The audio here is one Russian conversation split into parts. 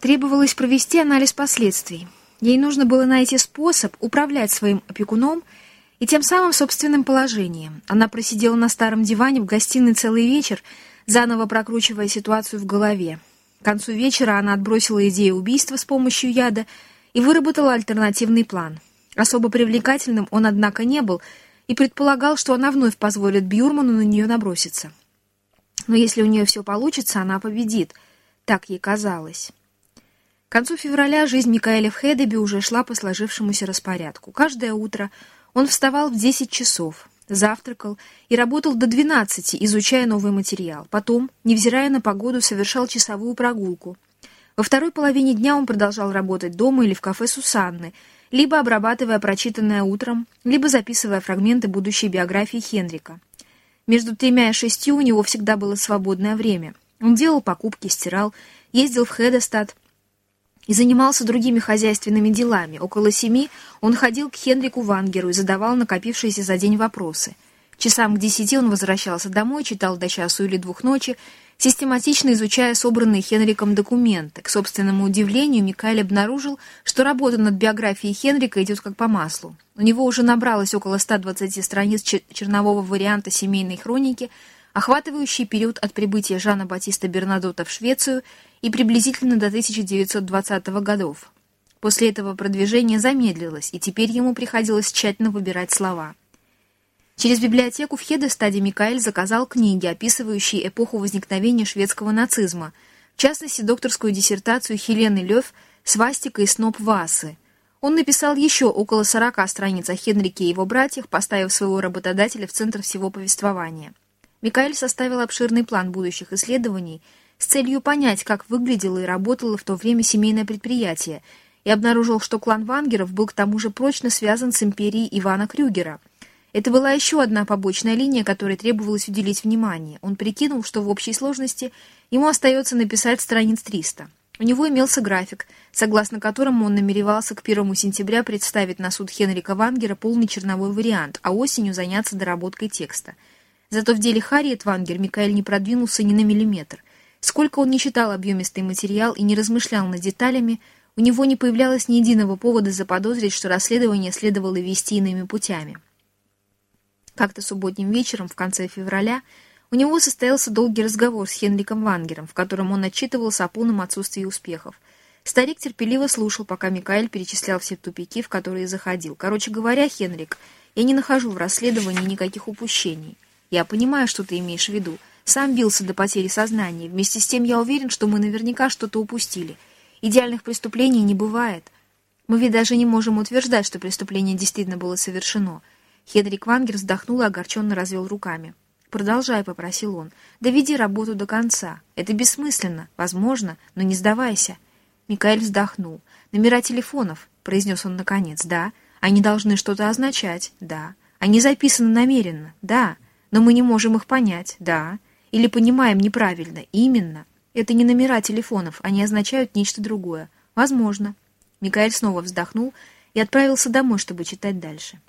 Требовалось провести анализ последствий. Ей нужно было найти способ управлять своим опекуном и тем самым собственным положением. Она просидела на старом диване в гостиной целый вечер, заново прокручивая ситуацию в голове. К концу вечера она отбросила идею убийства с помощью яда и выработала альтернативный план. Особо привлекательным он, однако, не был и предполагал, что она вновь позволит Бьюрману на нее наброситься. Но если у нее все получится, она победит. Так ей казалось. К концу февраля жизнь Микаэля в Хедебе уже шла по сложившемуся распорядку. Каждое утро он вставал в 10 часов, завтракал и работал до 12, изучая новый материал. Потом, невзирая на погоду, совершал часовую прогулку. Во второй половине дня он продолжал работать дома или в кафе Сусанны, либо обрабатывая прочитанное утром, либо записывая фрагменты будущей биографии Хенрика. Между тремя и шестью у него всегда было свободное время. Он делал покупки, стирал, ездил в Хедестад, и занимался другими хозяйственными делами. Около семи он ходил к Хенрику Вангеру и задавал накопившиеся за день вопросы. Часам к десяти он возвращался домой, читал до часу или двух ночи, систематично изучая собранные Хенриком документы. К собственному удивлению, Микаэль обнаружил, что работа над биографией Хенрика идет как по маслу. У него уже набралось около 120 страниц чернового варианта семейной хроники, охватывающий период от прибытия Жана Батиста Бернадота в Швецию и приблизительно до 1920 годов. После этого продвижение замедлилось, и теперь ему приходилось тщательно выбирать слова. Через библиотеку в Хедестаде Микаэль заказал книги, описывающие эпоху возникновения шведского нацизма, в частности, докторскую диссертацию Хелены Лев «Свастика и сноп Васы». Он написал еще около 40 страниц о Хенрике и его братьях, поставив своего работодателя в центр всего повествования. Микаэль составил обширный план будущих исследований с целью понять, как выглядело и работало в то время семейное предприятие, и обнаружил, что клан Вангеров был к тому же прочно связан с империей Ивана Крюгера. Это была еще одна побочная линия, которой требовалось уделить внимание. Он прикинул, что в общей сложности ему остается написать страниц 300. У него имелся график, согласно которому он намеревался к 1 сентября представить на суд Хенрика Вангера полный черновой вариант, а осенью заняться доработкой текста – Зато в деле Харриет Вангер Микаэль не продвинулся ни на миллиметр. Сколько он не читал объемистый материал и не размышлял над деталями, у него не появлялось ни единого повода заподозрить, что расследование следовало вести иными путями. Как-то субботним вечером в конце февраля у него состоялся долгий разговор с Хенриком Вангером, в котором он отчитывался о полном отсутствии успехов. Старик терпеливо слушал, пока Микаэль перечислял все тупики, в которые заходил. Короче говоря, Хенрик, я не нахожу в расследовании никаких упущений. Я понимаю, что ты имеешь в виду. Сам бился до потери сознания. Вместе с тем я уверен, что мы наверняка что-то упустили. Идеальных преступлений не бывает. Мы ведь даже не можем утверждать, что преступление действительно было совершено. Хедрик Вангер вздохнул и огорченно развел руками. «Продолжай», — попросил он. «Доведи работу до конца. Это бессмысленно, возможно, но не сдавайся». Микаэль вздохнул. «Номера телефонов», — произнес он наконец. «Да. Они должны что-то означать. Да. Они записаны намеренно. Да. Но мы не можем их понять, да. Или понимаем неправильно, именно. Это не номера телефонов, они означают нечто другое. Возможно. Микаэль снова вздохнул и отправился домой, чтобы читать дальше.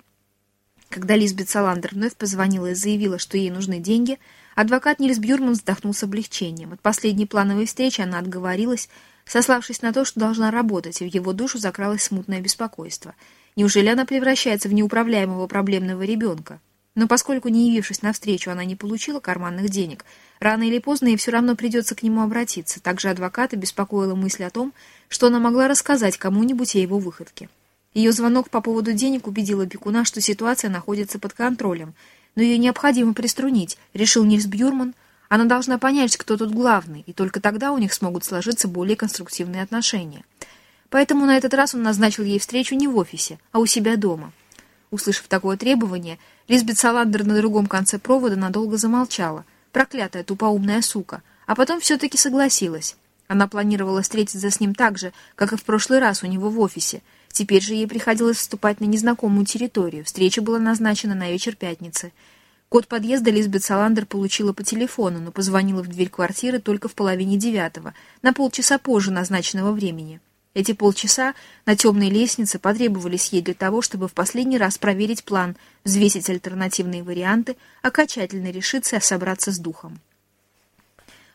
Когда Лизбет Саландер вновь позвонила и заявила, что ей нужны деньги, адвокат Нильс Бюрман вздохнул с облегчением. От последней плановой встречи она отговорилась, сославшись на то, что должна работать, и в его душу закралось смутное беспокойство. Неужели она превращается в неуправляемого проблемного ребенка? Но поскольку, не явившись навстречу, она не получила карманных денег, рано или поздно ей все равно придется к нему обратиться. Также адвоката беспокоила мысль о том, что она могла рассказать кому-нибудь о его выходке. Ее звонок по поводу денег убедил опекуна, что ситуация находится под контролем, но ее необходимо приструнить, решил Нильс Бьюрман. Она должна понять, кто тут главный, и только тогда у них смогут сложиться более конструктивные отношения. Поэтому на этот раз он назначил ей встречу не в офисе, а у себя дома. Услышав такое требование, Лизбет Саландер на другом конце провода надолго замолчала. Проклятая тупоумная сука. А потом все-таки согласилась. Она планировала встретиться с ним так же, как и в прошлый раз у него в офисе. Теперь же ей приходилось вступать на незнакомую территорию. Встреча была назначена на вечер пятницы. Код подъезда Лизбет Саландер получила по телефону, но позвонила в дверь квартиры только в половине девятого, на полчаса позже назначенного времени. Эти полчаса на темной лестнице потребовались ей для того, чтобы в последний раз проверить план, взвесить альтернативные варианты, окончательно решиться и собраться с духом.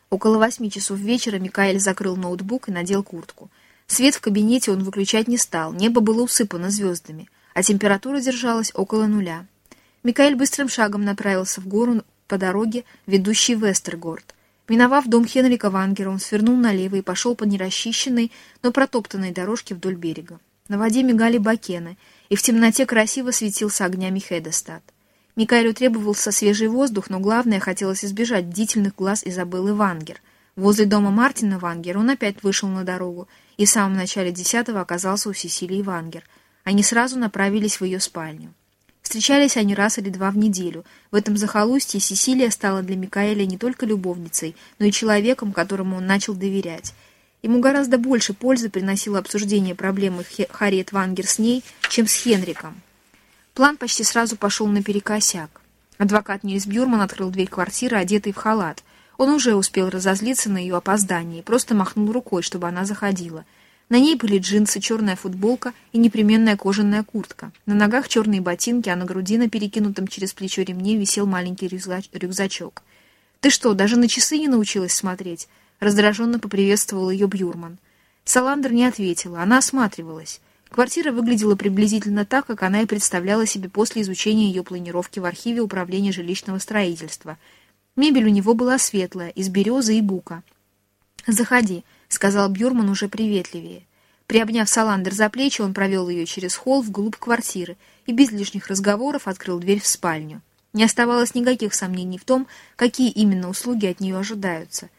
Около восьми часов вечера Микаэль закрыл ноутбук и надел куртку. Свет в кабинете он выключать не стал, небо было усыпано звездами, а температура держалась около нуля. Микаэль быстрым шагом направился в гору по дороге, ведущей в Эстергорд. Миновав дом Хенрика Вангера, он свернул налево и пошел по нерасчищенной, но протоптанной дорожке вдоль берега. На воде мигали бакены, и в темноте красиво светился огнями Хедестад. Микаэлю требовался свежий воздух, но главное, хотелось избежать бдительных глаз Изабеллы Вангер. Возле дома Мартина Вангера он опять вышел на дорогу и в самом начале десятого оказался у Сесилии Вангер. Они сразу направились в ее спальню. Встречались они раз или два в неделю. В этом захолустье Сесилия стала для Микаэля не только любовницей, но и человеком, которому он начал доверять. Ему гораздо больше пользы приносило обсуждение проблемы Харриет Вангер с ней, чем с Хенриком. План почти сразу пошел наперекосяк. Адвокат Нильс Бюрман открыл дверь квартиры, одетый в халат. Он уже успел разозлиться на ее опоздание и просто махнул рукой, чтобы она заходила — на ней были джинсы, черная футболка и непременная кожаная куртка. На ногах черные ботинки, а на груди на перекинутом через плечо ремне висел маленький рюкзачок. «Ты что, даже на часы не научилась смотреть?» Раздраженно поприветствовал ее Бьюрман. Саландр не ответила, она осматривалась. Квартира выглядела приблизительно так, как она и представляла себе после изучения ее планировки в архиве Управления жилищного строительства. Мебель у него была светлая, из березы и бука. «Заходи», сказал Бюрман уже приветливее. Приобняв Саландер за плечи, он провел ее через холл вглубь квартиры и без лишних разговоров открыл дверь в спальню. Не оставалось никаких сомнений в том, какие именно услуги от нее ожидаются.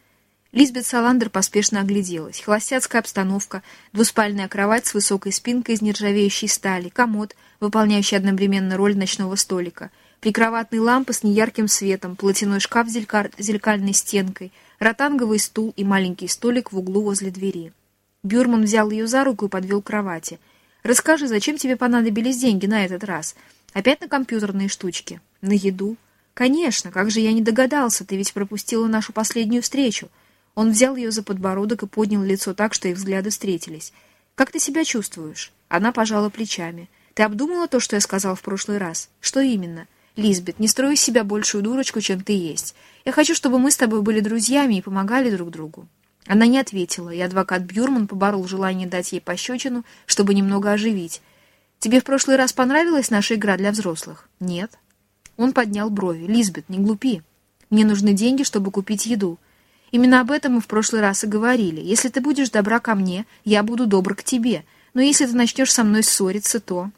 Лизбет Саландер поспешно огляделась. Холостяцкая обстановка, двуспальная кровать с высокой спинкой из нержавеющей стали, комод, выполняющий одновременно роль ночного столика, прикроватные лампы с неярким светом, платяной шкаф с зеркальной стенкой — ротанговый стул и маленький столик в углу возле двери. Бюрман взял ее за руку и подвел к кровати. «Расскажи, зачем тебе понадобились деньги на этот раз? Опять на компьютерные штучки? На еду?» «Конечно, как же я не догадался, ты ведь пропустила нашу последнюю встречу». Он взял ее за подбородок и поднял лицо так, что их взгляды встретились. «Как ты себя чувствуешь?» Она пожала плечами. «Ты обдумала то, что я сказал в прошлый раз? Что именно?» «Лизбет, не строй из себя большую дурочку, чем ты есть. Я хочу, чтобы мы с тобой были друзьями и помогали друг другу». Она не ответила, и адвокат Бюрман поборол желание дать ей пощечину, чтобы немного оживить. «Тебе в прошлый раз понравилась наша игра для взрослых?» «Нет». Он поднял брови. «Лизбет, не глупи. Мне нужны деньги, чтобы купить еду. Именно об этом мы в прошлый раз и говорили. Если ты будешь добра ко мне, я буду добр к тебе. Но если ты начнешь со мной ссориться, то...»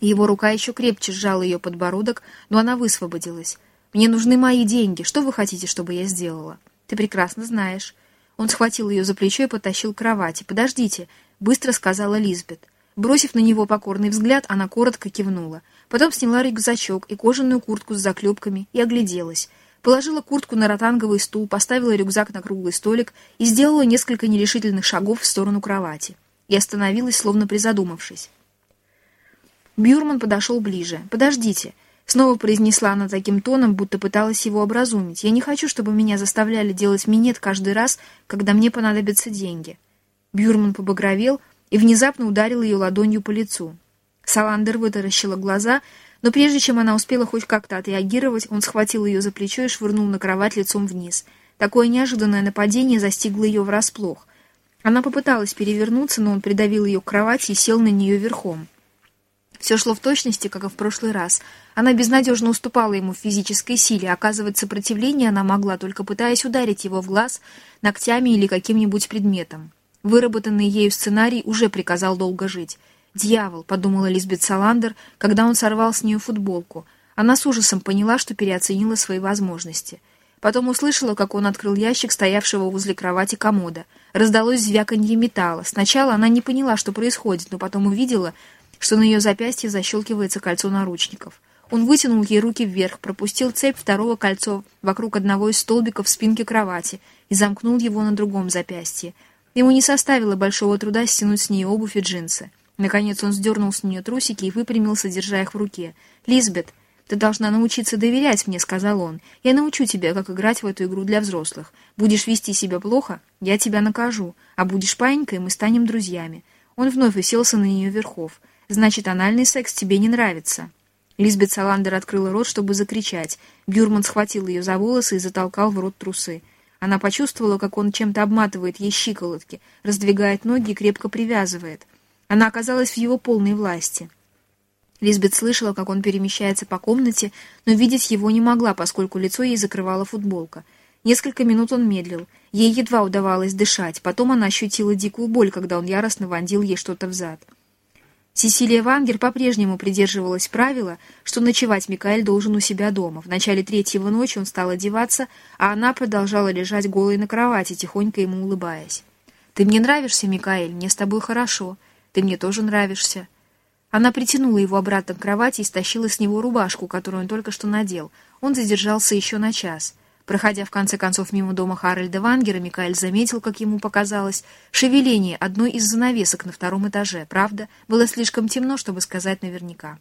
Его рука еще крепче сжала ее подбородок, но она высвободилась. «Мне нужны мои деньги. Что вы хотите, чтобы я сделала?» «Ты прекрасно знаешь». Он схватил ее за плечо и потащил к кровати. «Подождите», — быстро сказала Лизбет. Бросив на него покорный взгляд, она коротко кивнула. Потом сняла рюкзачок и кожаную куртку с заклепками и огляделась. Положила куртку на ротанговый стул, поставила рюкзак на круглый столик и сделала несколько нерешительных шагов в сторону кровати. И остановилась, словно призадумавшись. Бюрман подошел ближе. «Подождите», Снова произнесла она таким тоном, будто пыталась его образумить. «Я не хочу, чтобы меня заставляли делать минет каждый раз, когда мне понадобятся деньги». Бюрман побагровел и внезапно ударил ее ладонью по лицу. Саландер вытаращила глаза, но прежде чем она успела хоть как-то отреагировать, он схватил ее за плечо и швырнул на кровать лицом вниз. Такое неожиданное нападение застигло ее врасплох. Она попыталась перевернуться, но он придавил ее к кровати и сел на нее верхом. Все шло в точности, как и в прошлый раз. Она безнадежно уступала ему в физической силе. Оказывать сопротивление она могла, только пытаясь ударить его в глаз ногтями или каким-нибудь предметом. Выработанный ею сценарий уже приказал долго жить. «Дьявол», — подумала Лизбет Саландер, когда он сорвал с нее футболку. Она с ужасом поняла, что переоценила свои возможности. Потом услышала, как он открыл ящик, стоявшего возле кровати комода. Раздалось звяканье металла. Сначала она не поняла, что происходит, но потом увидела, что на ее запястье защелкивается кольцо наручников. Он вытянул ей руки вверх, пропустил цепь второго кольцо вокруг одного из столбиков спинки кровати и замкнул его на другом запястье. Ему не составило большого труда стянуть с нее обувь и джинсы. Наконец он сдернул с нее трусики и выпрямился, держа их в руке. «Лизбет, ты должна научиться доверять мне», — сказал он. «Я научу тебя, как играть в эту игру для взрослых. Будешь вести себя плохо, я тебя накажу, а будешь паинькой, мы станем друзьями». Он вновь уселся на нее верхов. Значит, анальный секс тебе не нравится». Лизбет Саландер открыла рот, чтобы закричать. Бюрман схватил ее за волосы и затолкал в рот трусы. Она почувствовала, как он чем-то обматывает ей щиколотки, раздвигает ноги и крепко привязывает. Она оказалась в его полной власти. Лизбет слышала, как он перемещается по комнате, но видеть его не могла, поскольку лицо ей закрывала футболка. Несколько минут он медлил. Ей едва удавалось дышать. Потом она ощутила дикую боль, когда он яростно вонзил ей что-то в зад. Сесилия Вангер по-прежнему придерживалась правила, что ночевать Микаэль должен у себя дома. В начале третьего ночи он стал одеваться, а она продолжала лежать голой на кровати, тихонько ему улыбаясь. «Ты мне нравишься, Микаэль, мне с тобой хорошо. Ты мне тоже нравишься». Она притянула его обратно к кровати и стащила с него рубашку, которую он только что надел. Он задержался еще на час. Проходя в конце концов мимо дома Харальда Вангера, Микаэль заметил, как ему показалось, шевеление одной из занавесок на втором этаже. Правда, было слишком темно, чтобы сказать наверняка.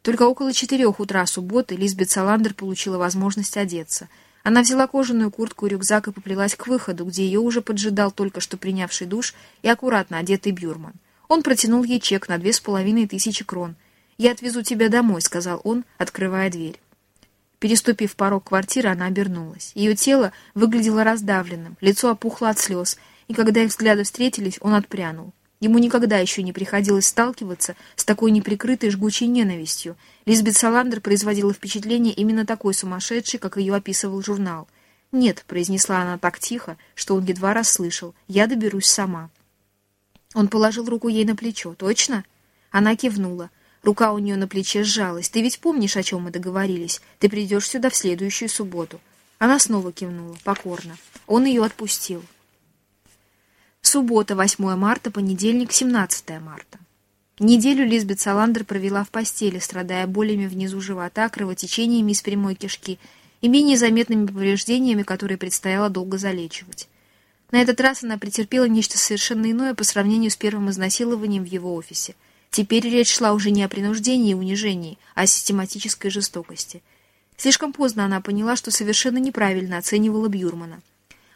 Только около четырех утра субботы Лизбет Саландер получила возможность одеться. Она взяла кожаную куртку и рюкзак и поплелась к выходу, где ее уже поджидал только что принявший душ и аккуратно одетый Бюрман. Он протянул ей чек на две с половиной тысячи крон. «Я отвезу тебя домой», — сказал он, открывая дверь. Переступив порог квартиры, она обернулась. Ее тело выглядело раздавленным, лицо опухло от слез, и когда их взгляды встретились, он отпрянул. Ему никогда еще не приходилось сталкиваться с такой неприкрытой жгучей ненавистью. Лизбет Саландер производила впечатление именно такой сумасшедшей, как ее описывал журнал. «Нет», — произнесла она так тихо, что он едва расслышал, — «я доберусь сама». Он положил руку ей на плечо. «Точно?» Она кивнула. Рука у нее на плече сжалась. «Ты ведь помнишь, о чем мы договорились? Ты придешь сюда в следующую субботу». Она снова кивнула, покорно. Он ее отпустил. Суббота, 8 марта, понедельник, 17 марта. Неделю Лизбет Саландер провела в постели, страдая болями внизу живота, кровотечениями из прямой кишки и менее заметными повреждениями, которые предстояло долго залечивать. На этот раз она претерпела нечто совершенно иное по сравнению с первым изнасилованием в его офисе — Теперь речь шла уже не о принуждении и унижении, а о систематической жестокости. Слишком поздно она поняла, что совершенно неправильно оценивала Бюрмана.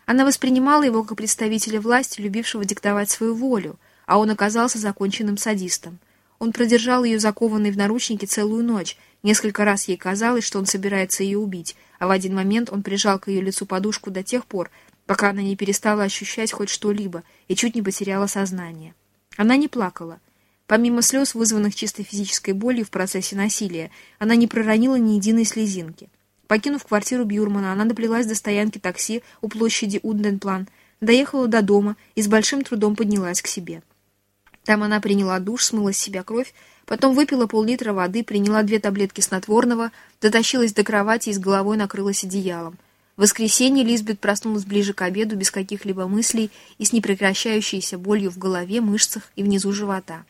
Она воспринимала его как представителя власти, любившего диктовать свою волю, а он оказался законченным садистом. Он продержал ее закованной в наручники целую ночь. Несколько раз ей казалось, что он собирается ее убить, а в один момент он прижал к ее лицу подушку до тех пор, пока она не перестала ощущать хоть что-либо и чуть не потеряла сознание. Она не плакала. Помимо слез, вызванных чисто физической болью в процессе насилия, она не проронила ни единой слезинки. Покинув квартиру Бюрмана, она доплелась до стоянки такси у площади Унденплан, доехала до дома и с большим трудом поднялась к себе. Там она приняла душ, смыла с себя кровь, потом выпила пол-литра воды, приняла две таблетки снотворного, дотащилась до кровати и с головой накрылась одеялом. В воскресенье Лизбет проснулась ближе к обеду без каких-либо мыслей и с непрекращающейся болью в голове, мышцах и внизу живота.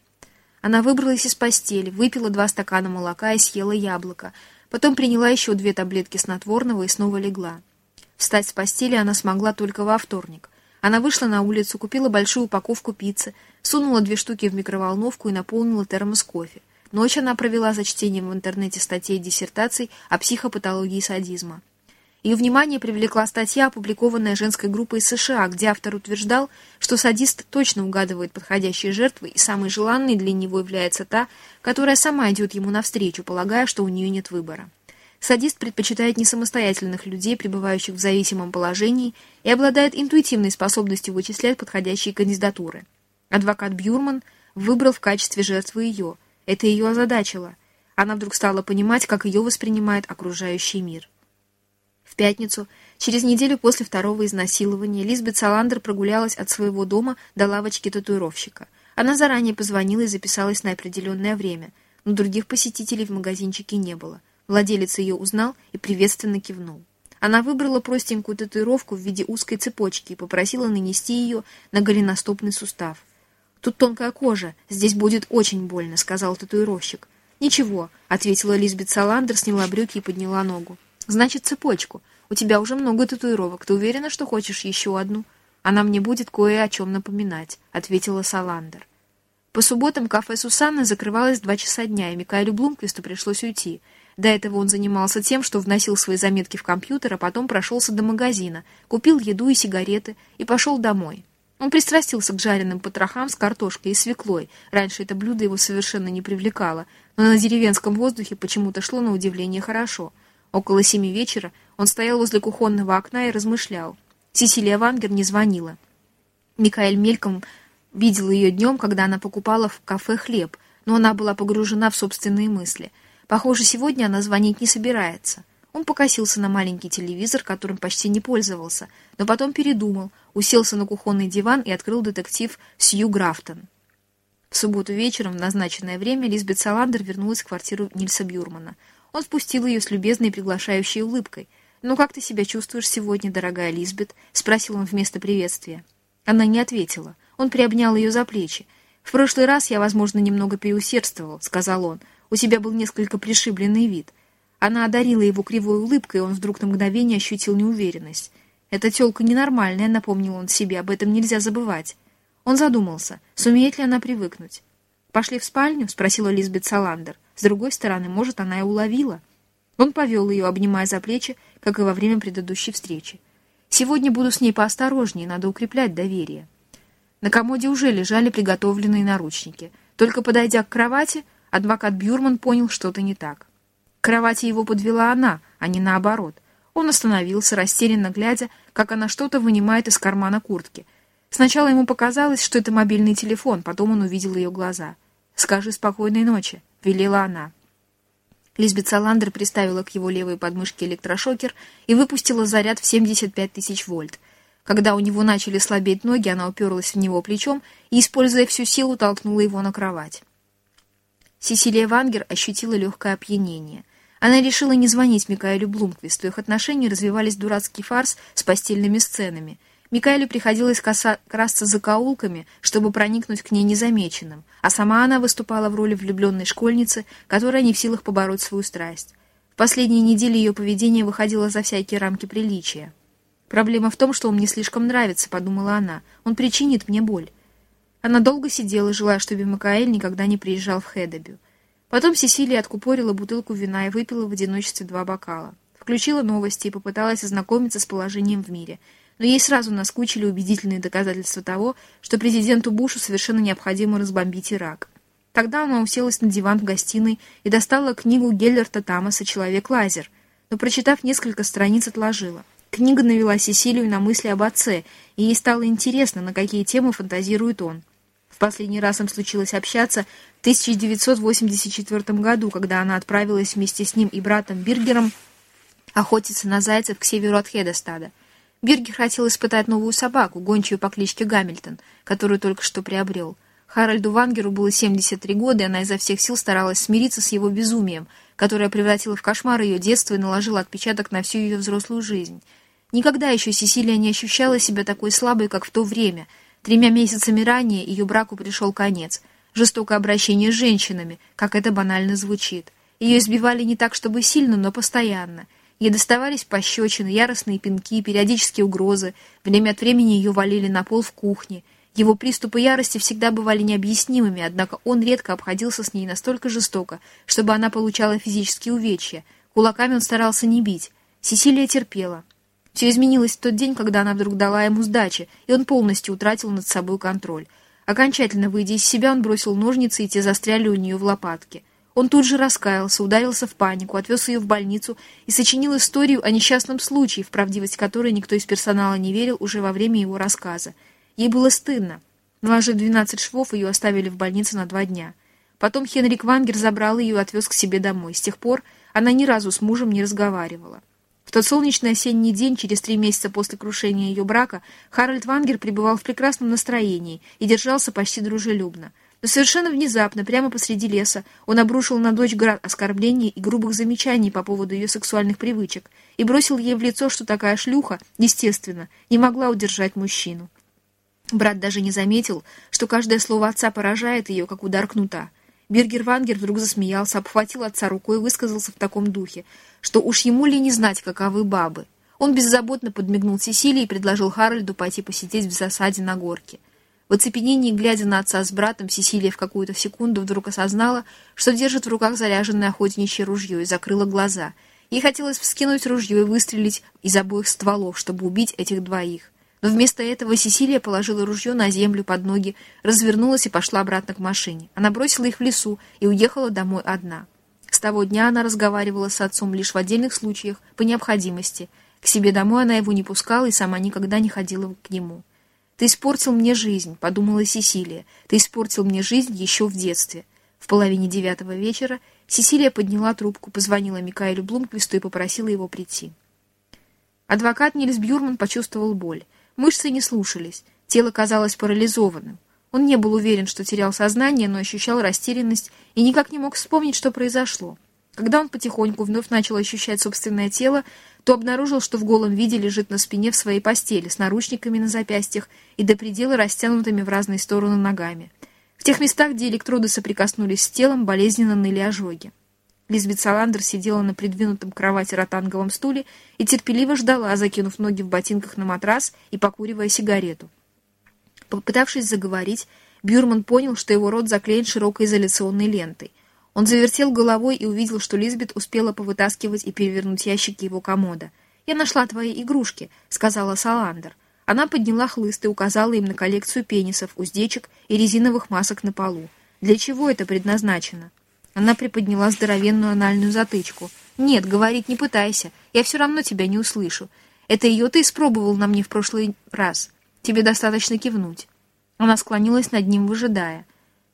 Она выбралась из постели, выпила два стакана молока и съела яблоко. Потом приняла еще две таблетки снотворного и снова легла. Встать с постели она смогла только во вторник. Она вышла на улицу, купила большую упаковку пиццы, сунула две штуки в микроволновку и наполнила термос кофе. Ночь она провела за чтением в интернете статей и диссертаций о психопатологии садизма. Ее внимание привлекла статья, опубликованная женской группой США, где автор утверждал, что садист точно угадывает подходящие жертвы, и самой желанной для него является та, которая сама идет ему навстречу, полагая, что у нее нет выбора. Садист предпочитает не самостоятельных людей, пребывающих в зависимом положении, и обладает интуитивной способностью вычислять подходящие кандидатуры. Адвокат Бюрман выбрал в качестве жертвы ее. Это ее озадачило. Она вдруг стала понимать, как ее воспринимает окружающий мир. В пятницу, через неделю после второго изнасилования, Лизбет Саландер прогулялась от своего дома до лавочки татуировщика. Она заранее позвонила и записалась на определенное время, но других посетителей в магазинчике не было. Владелец ее узнал и приветственно кивнул. Она выбрала простенькую татуировку в виде узкой цепочки и попросила нанести ее на голеностопный сустав. «Тут тонкая кожа, здесь будет очень больно», — сказал татуировщик. «Ничего», — ответила Лизбет Саландер, сняла брюки и подняла ногу. Значит, цепочку. У тебя уже много татуировок. Ты уверена, что хочешь еще одну? Она мне будет кое о чем напоминать, ответила Саландер. По субботам кафе Сусанны закрывалось два часа дня, и Микаэлю Блумквисту пришлось уйти. До этого он занимался тем, что вносил свои заметки в компьютер, а потом прошелся до магазина, купил еду и сигареты и пошел домой. Он пристрастился к жареным потрохам с картошкой и свеклой. Раньше это блюдо его совершенно не привлекало, но на деревенском воздухе почему-то шло на удивление хорошо — Около семи вечера он стоял возле кухонного окна и размышлял. Сесилия Вангер не звонила. Микаэль мельком видел ее днем, когда она покупала в кафе хлеб, но она была погружена в собственные мысли. Похоже, сегодня она звонить не собирается. Он покосился на маленький телевизор, которым почти не пользовался, но потом передумал, уселся на кухонный диван и открыл детектив Сью Графтон. В субботу вечером в назначенное время Лизбет Саландер вернулась в квартиру Нильса Бюрмана. Он спустил ее с любезной приглашающей улыбкой. «Ну как ты себя чувствуешь сегодня, дорогая Лизбет?» — спросил он вместо приветствия. Она не ответила. Он приобнял ее за плечи. «В прошлый раз я, возможно, немного переусердствовал», — сказал он. «У тебя был несколько пришибленный вид». Она одарила его кривой улыбкой, и он вдруг на мгновение ощутил неуверенность. «Эта тёлка ненормальная», — напомнил он себе, — «об этом нельзя забывать». Он задумался, сумеет ли она привыкнуть. «Пошли в спальню?» — спросила Лизбет Саландер. С другой стороны, может, она и уловила. Он повел ее, обнимая за плечи, как и во время предыдущей встречи. «Сегодня буду с ней поосторожнее, надо укреплять доверие». На комоде уже лежали приготовленные наручники. Только подойдя к кровати, адвокат Бюрман понял, что-то не так. К кровати его подвела она, а не наоборот. Он остановился, растерянно глядя, как она что-то вынимает из кармана куртки. Сначала ему показалось, что это мобильный телефон, потом он увидел ее глаза. «Скажи спокойной ночи», — велела она. Лизбет Саландер приставила к его левой подмышке электрошокер и выпустила заряд в 75 тысяч вольт. Когда у него начали слабеть ноги, она уперлась в него плечом и, используя всю силу, толкнула его на кровать. Сесилия Вангер ощутила легкое опьянение — она решила не звонить Микаэлю Блумквисту. Их отношения развивались дурацкий фарс с постельными сценами. Микаэлю приходилось коса... красться закоулками, чтобы проникнуть к ней незамеченным, а сама она выступала в роли влюбленной школьницы, которая не в силах побороть свою страсть. В последние недели ее поведение выходило за всякие рамки приличия. «Проблема в том, что он мне слишком нравится», — подумала она. «Он причинит мне боль». Она долго сидела, желая, чтобы Микаэль никогда не приезжал в Хедебю. Потом Сесилия откупорила бутылку вина и выпила в одиночестве два бокала. Включила новости и попыталась ознакомиться с положением в мире. Но ей сразу наскучили убедительные доказательства того, что президенту Бушу совершенно необходимо разбомбить Ирак. Тогда она уселась на диван в гостиной и достала книгу Геллерта Тамаса «Человек-лазер», но, прочитав несколько страниц, отложила. Книга навела Сесилию на мысли об отце, и ей стало интересно, на какие темы фантазирует он. В последний раз им случилось общаться в 1984 году, когда она отправилась вместе с ним и братом Биргером охотиться на зайцев к северу от Хедестада. Биргер хотел испытать новую собаку, гончую по кличке Гамильтон, которую только что приобрел. Харальду Вангеру было 73 года, и она изо всех сил старалась смириться с его безумием, которое превратило в кошмар ее детство и наложило отпечаток на всю ее взрослую жизнь. Никогда еще Сесилия не ощущала себя такой слабой, как в то время — Тремя месяцами ранее ее браку пришел конец. Жестокое обращение с женщинами, как это банально звучит. Ее избивали не так, чтобы сильно, но постоянно. Ей доставались пощечины, яростные пинки, периодические угрозы. Время от времени ее валили на пол в кухне. Его приступы ярости всегда бывали необъяснимыми, однако он редко обходился с ней настолько жестоко, чтобы она получала физические увечья. Кулаками он старался не бить. Сесилия терпела. Все изменилось в тот день, когда она вдруг дала ему сдачи, и он полностью утратил над собой контроль. Окончательно выйдя из себя, он бросил ножницы, и те застряли у нее в лопатке. Он тут же раскаялся, ударился в панику, отвез ее в больницу и сочинил историю о несчастном случае, в правдивость которой никто из персонала не верил уже во время его рассказа. Ей было стыдно. Наложив 12 швов, ее оставили в больнице на два дня. Потом Хенрик Вангер забрал ее и отвез к себе домой. С тех пор она ни разу с мужем не разговаривала. В тот солнечный осенний день, через три месяца после крушения ее брака, Харальд Вангер пребывал в прекрасном настроении и держался почти дружелюбно. Но совершенно внезапно, прямо посреди леса, он обрушил на дочь град оскорблений и грубых замечаний по поводу ее сексуальных привычек и бросил ей в лицо, что такая шлюха, естественно, не могла удержать мужчину. Брат даже не заметил, что каждое слово отца поражает ее, как удар кнута. Бергер Вангер вдруг засмеялся, обхватил отца рукой и высказался в таком духе, что уж ему ли не знать, каковы бабы. Он беззаботно подмигнул Сесилии и предложил Харальду пойти посидеть в засаде на горке. В оцепенении, глядя на отца с братом, Сесилия в какую-то секунду вдруг осознала, что держит в руках заряженное охотничье ружье и закрыла глаза. Ей хотелось вскинуть ружье и выстрелить из обоих стволов, чтобы убить этих двоих. Но вместо этого Сесилия положила ружье на землю под ноги, развернулась и пошла обратно к машине. Она бросила их в лесу и уехала домой одна. того дня она разговаривала с отцом лишь в отдельных случаях, по необходимости. К себе домой она его не пускала и сама никогда не ходила к нему. «Ты испортил мне жизнь», — подумала Сесилия. «Ты испортил мне жизнь еще в детстве». В половине девятого вечера Сесилия подняла трубку, позвонила Микаэлю Блумквисту и попросила его прийти. Адвокат Нильс Бьюрман почувствовал боль. Мышцы не слушались, тело казалось парализованным. Он не был уверен, что терял сознание, но ощущал растерянность и никак не мог вспомнить, что произошло. Когда он потихоньку вновь начал ощущать собственное тело, то обнаружил, что в голом виде лежит на спине в своей постели с наручниками на запястьях и до предела растянутыми в разные стороны ногами. В тех местах, где электроды соприкоснулись с телом, болезненно ныли ожоги. Лизбет Саландер сидела на придвинутом кровати ротанговом стуле и терпеливо ждала, закинув ноги в ботинках на матрас и покуривая сигарету. Попытавшись заговорить, Бюрман понял, что его рот заклеен широкой изоляционной лентой. Он завертел головой и увидел, что Лизбет успела повытаскивать и перевернуть ящики его комода. «Я нашла твои игрушки», — сказала Саландер. Она подняла хлыст и указала им на коллекцию пенисов, уздечек и резиновых масок на полу. «Для чего это предназначено?» Она приподняла здоровенную анальную затычку. «Нет, говорить не пытайся. Я все равно тебя не услышу. Это ее ты испробовал на мне в прошлый раз. Тебе достаточно кивнуть». Она склонилась над ним, выжидая.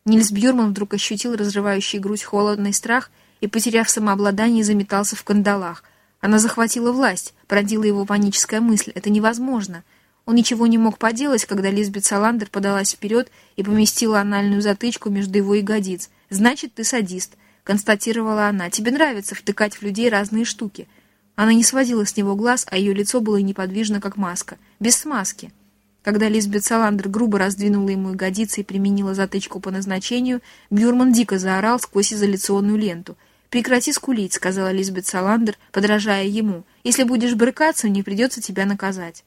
Нильс Бьюрман вдруг ощутил разрывающий грудь холодный страх и, потеряв самообладание, заметался в кандалах. Она захватила власть, породила его паническая мысль. Это невозможно. Он ничего не мог поделать, когда Лизбет Саландер подалась вперед и поместила анальную затычку между его ягодиц. «Значит, ты садист», — констатировала она. «Тебе нравится втыкать в людей разные штуки». Она не сводила с него глаз, а ее лицо было неподвижно, как маска. Без смазки. Когда Лизбет Саландер грубо раздвинула ему ягодицы и применила затычку по назначению, Бюрман дико заорал сквозь изоляционную ленту. «Прекрати скулить», — сказала Лизбет Саландер, подражая ему. «Если будешь брыкаться, мне придется тебя наказать».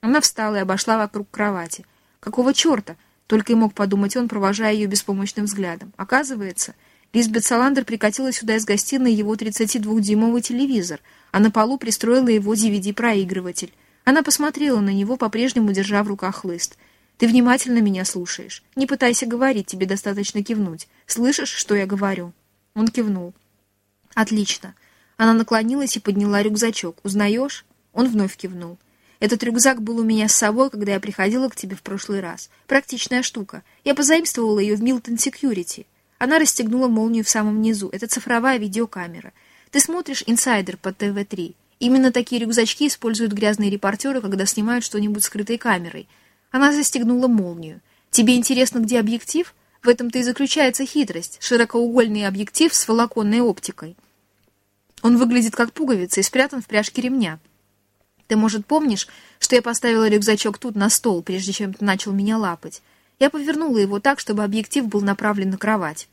Она встала и обошла вокруг кровати. «Какого черта?» — только и мог подумать он, провожая ее беспомощным взглядом. Оказывается, Лизбет Саландер прикатила сюда из гостиной его 32-дюймовый телевизор, а на полу пристроила его DVD-проигрыватель. Она посмотрела на него, по-прежнему держа в руках хлыст. «Ты внимательно меня слушаешь. Не пытайся говорить, тебе достаточно кивнуть. Слышишь, что я говорю?» Он кивнул. «Отлично». Она наклонилась и подняла рюкзачок. «Узнаешь?» Он вновь кивнул. «Этот рюкзак был у меня с собой, когда я приходила к тебе в прошлый раз. Практичная штука. Я позаимствовала ее в Милтон Секьюрити». Она расстегнула молнию в самом низу. Это цифровая видеокамера. Ты смотришь «Инсайдер» по ТВ-3. Именно такие рюкзачки используют грязные репортеры, когда снимают что-нибудь скрытой камерой. Она застегнула молнию. «Тебе интересно, где объектив?» В этом-то и заключается хитрость. Широкоугольный объектив с волоконной оптикой. Он выглядит как пуговица и спрятан в пряжке ремня. Ты, может, помнишь, что я поставила рюкзачок тут на стол, прежде чем ты начал меня лапать? Я повернула его так, чтобы объектив был направлен на кровать.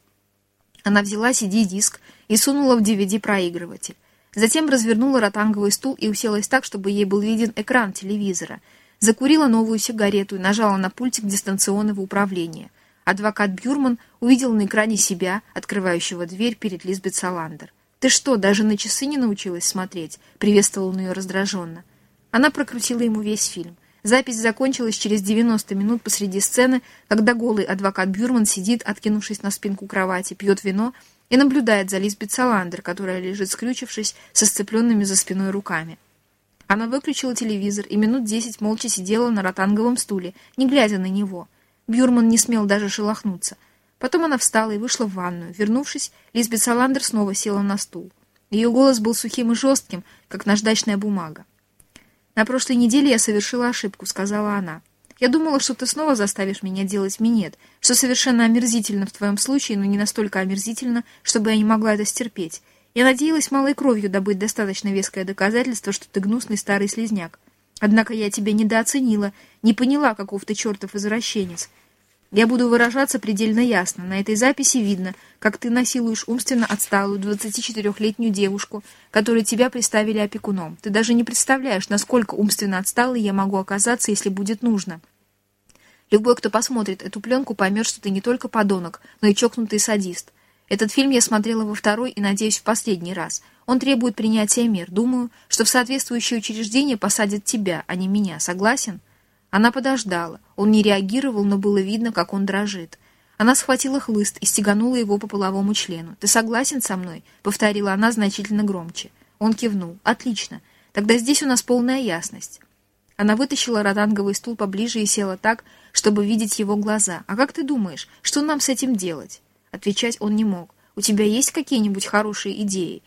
Она взяла CD-диск и сунула в DVD-проигрыватель. Затем развернула ротанговый стул и уселась так, чтобы ей был виден экран телевизора. Закурила новую сигарету и нажала на пультик дистанционного управления. Адвокат Бюрман увидел на экране себя, открывающего дверь перед Лизбет Саландер. «Ты что, даже на часы не научилась смотреть?» — приветствовал он ее раздраженно. Она прокрутила ему весь фильм. Запись закончилась через 90 минут посреди сцены, когда голый адвокат Бюрман сидит, откинувшись на спинку кровати, пьет вино и наблюдает за Лизбет Саландер, которая лежит скрючившись со сцепленными за спиной руками. Она выключила телевизор и минут десять молча сидела на ротанговом стуле, не глядя на него. Бюрман не смел даже шелохнуться. Потом она встала и вышла в ванную. Вернувшись, Лизбет Саландер снова села на стул. Ее голос был сухим и жестким, как наждачная бумага. «На прошлой неделе я совершила ошибку», — сказала она. Я думала, что ты снова заставишь меня делать минет, что совершенно омерзительно в твоем случае, но не настолько омерзительно, чтобы я не могла это стерпеть. Я надеялась малой кровью добыть достаточно веское доказательство, что ты гнусный старый слезняк. Однако я тебя недооценила, не поняла, каков ты чертов извращенец. Я буду выражаться предельно ясно. На этой записи видно, как ты насилуешь умственно отсталую 24-летнюю девушку, которой тебя приставили опекуном. Ты даже не представляешь, насколько умственно отсталой я могу оказаться, если будет нужно. Любой, кто посмотрит эту пленку, поймет, что ты не только подонок, но и чокнутый садист. Этот фильм я смотрела во второй и, надеюсь, в последний раз. Он требует принятия мер. Думаю, что в соответствующее учреждение посадят тебя, а не меня. Согласен?» Она подождала. Он не реагировал, но было видно, как он дрожит. Она схватила хлыст и стеганула его по половому члену. «Ты согласен со мной?» — повторила она значительно громче. Он кивнул. «Отлично. Тогда здесь у нас полная ясность». Она вытащила ротанговый стул поближе и села так, чтобы видеть его глаза. «А как ты думаешь, что нам с этим делать?» Отвечать он не мог. «У тебя есть какие-нибудь хорошие идеи?»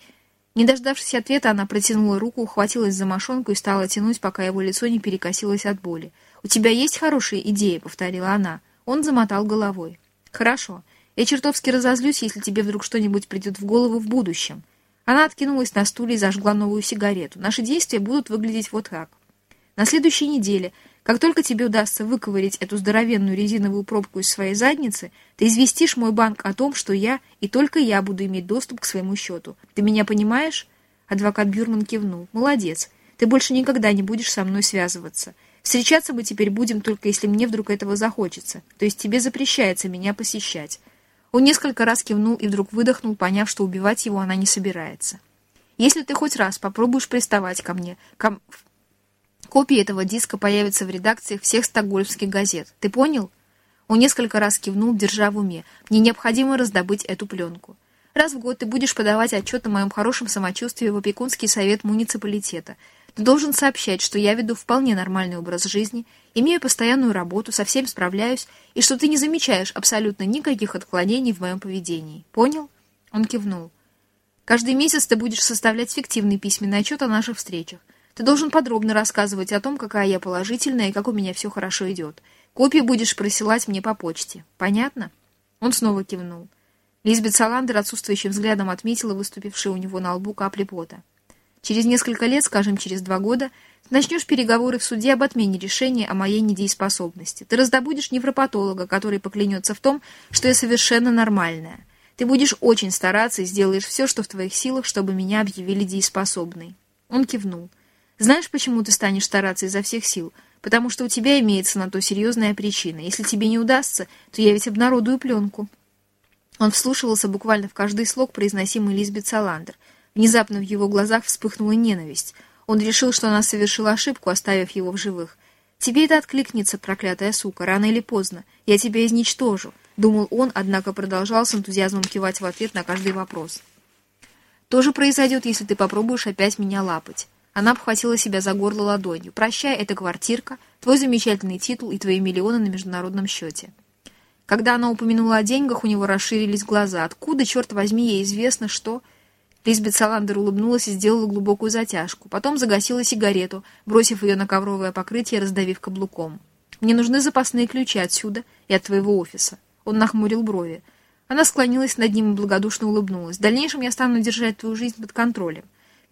Не дождавшись ответа, она протянула руку, ухватилась за мошонку и стала тянуть, пока его лицо не перекосилось от боли. «У тебя есть хорошие идеи?» — повторила она. Он замотал головой. «Хорошо. Я чертовски разозлюсь, если тебе вдруг что-нибудь придет в голову в будущем». Она откинулась на стуле и зажгла новую сигарету. «Наши действия будут выглядеть вот так. На следующей неделе, как только тебе удастся выковырить эту здоровенную резиновую пробку из своей задницы, ты известишь мой банк о том, что я и только я буду иметь доступ к своему счету. Ты меня понимаешь?» Адвокат Бюрман кивнул. «Молодец. Ты больше никогда не будешь со мной связываться. Встречаться мы теперь будем только если мне вдруг этого захочется. То есть тебе запрещается меня посещать». Он несколько раз кивнул и вдруг выдохнул, поняв, что убивать его она не собирается. «Если ты хоть раз попробуешь приставать ко мне, ко... Копии этого диска появятся в редакциях всех стокгольмских газет. Ты понял? Он несколько раз кивнул, держа в уме. Мне необходимо раздобыть эту пленку. Раз в год ты будешь подавать отчет о моем хорошем самочувствии в опекунский совет муниципалитета. Ты должен сообщать, что я веду вполне нормальный образ жизни, имею постоянную работу, со всем справляюсь, и что ты не замечаешь абсолютно никаких отклонений в моем поведении. Понял? Он кивнул. Каждый месяц ты будешь составлять фиктивный письменный отчет о наших встречах. Ты должен подробно рассказывать о том, какая я положительная и как у меня все хорошо идет. Копии будешь присылать мне по почте. Понятно?» Он снова кивнул. Лизбет Саландер отсутствующим взглядом отметила выступившие у него на лбу капли пота. «Через несколько лет, скажем, через два года, начнешь переговоры в суде об отмене решения о моей недееспособности. Ты раздобудешь невропатолога, который поклянется в том, что я совершенно нормальная. Ты будешь очень стараться и сделаешь все, что в твоих силах, чтобы меня объявили дееспособной». Он кивнул. Знаешь, почему ты станешь стараться изо всех сил? Потому что у тебя имеется на то серьезная причина. Если тебе не удастся, то я ведь обнародую пленку». Он вслушивался буквально в каждый слог, произносимый Лизбет Саландер. Внезапно в его глазах вспыхнула ненависть. Он решил, что она совершила ошибку, оставив его в живых. «Тебе это откликнется, проклятая сука, рано или поздно. Я тебя изничтожу», — думал он, однако продолжал с энтузиазмом кивать в ответ на каждый вопрос. «То же произойдет, если ты попробуешь опять меня лапать. Она обхватила себя за горло ладонью. «Прощай, это квартирка, твой замечательный титул и твои миллионы на международном счете». Когда она упомянула о деньгах, у него расширились глаза. Откуда, черт возьми, ей известно, что... Лизбет Саландер улыбнулась и сделала глубокую затяжку. Потом загасила сигарету, бросив ее на ковровое покрытие, раздавив каблуком. «Мне нужны запасные ключи отсюда и от твоего офиса». Он нахмурил брови. Она склонилась над ним и благодушно улыбнулась. «В дальнейшем я стану держать твою жизнь под контролем.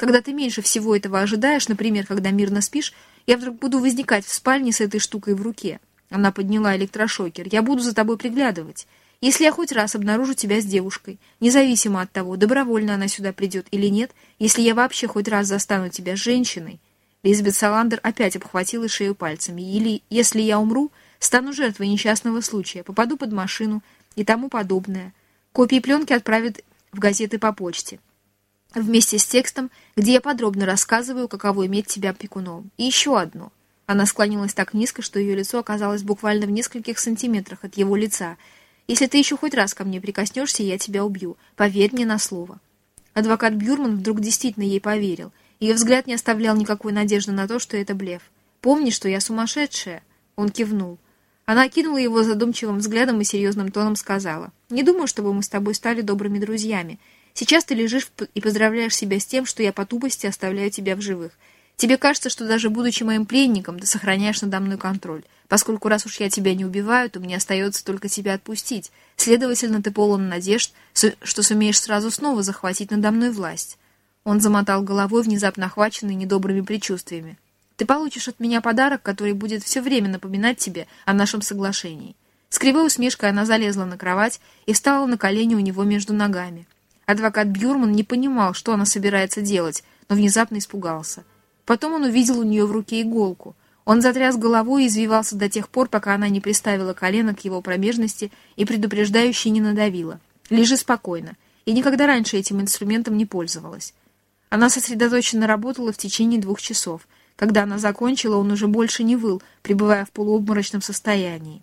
Когда ты меньше всего этого ожидаешь, например, когда мирно спишь, я вдруг буду возникать в спальне с этой штукой в руке. Она подняла электрошокер. Я буду за тобой приглядывать. Если я хоть раз обнаружу тебя с девушкой, независимо от того, добровольно она сюда придет или нет, если я вообще хоть раз застану тебя женщиной, Лизбет Саландер опять обхватила шею пальцами. Или, если я умру, стану жертвой несчастного случая, попаду под машину и тому подобное. Копии пленки отправят в газеты по почте вместе с текстом, где я подробно рассказываю, каково иметь тебя опекуном. И еще одно. Она склонилась так низко, что ее лицо оказалось буквально в нескольких сантиметрах от его лица. «Если ты еще хоть раз ко мне прикоснешься, я тебя убью. Поверь мне на слово». Адвокат Бюрман вдруг действительно ей поверил. Ее взгляд не оставлял никакой надежды на то, что это блеф. «Помни, что я сумасшедшая?» Он кивнул. Она окинула его задумчивым взглядом и серьезным тоном сказала. «Не думаю, чтобы мы с тобой стали добрыми друзьями. Сейчас ты лежишь и поздравляешь себя с тем, что я по тупости оставляю тебя в живых. Тебе кажется, что даже будучи моим пленником, ты сохраняешь надо мной контроль. Поскольку раз уж я тебя не убиваю, то мне остается только тебя отпустить. Следовательно, ты полон надежд, что сумеешь сразу снова захватить надо мной власть». Он замотал головой, внезапно охваченный недобрыми предчувствиями. «Ты получишь от меня подарок, который будет все время напоминать тебе о нашем соглашении». С кривой усмешкой она залезла на кровать и встала на колени у него между ногами. Адвокат Бюрман не понимал, что она собирается делать, но внезапно испугался. Потом он увидел у нее в руке иголку. Он затряс головой и извивался до тех пор, пока она не приставила колено к его промежности и предупреждающе не надавила. «Лежи спокойно». И никогда раньше этим инструментом не пользовалась. Она сосредоточенно работала в течение двух часов. Когда она закончила, он уже больше не выл, пребывая в полуобморочном состоянии.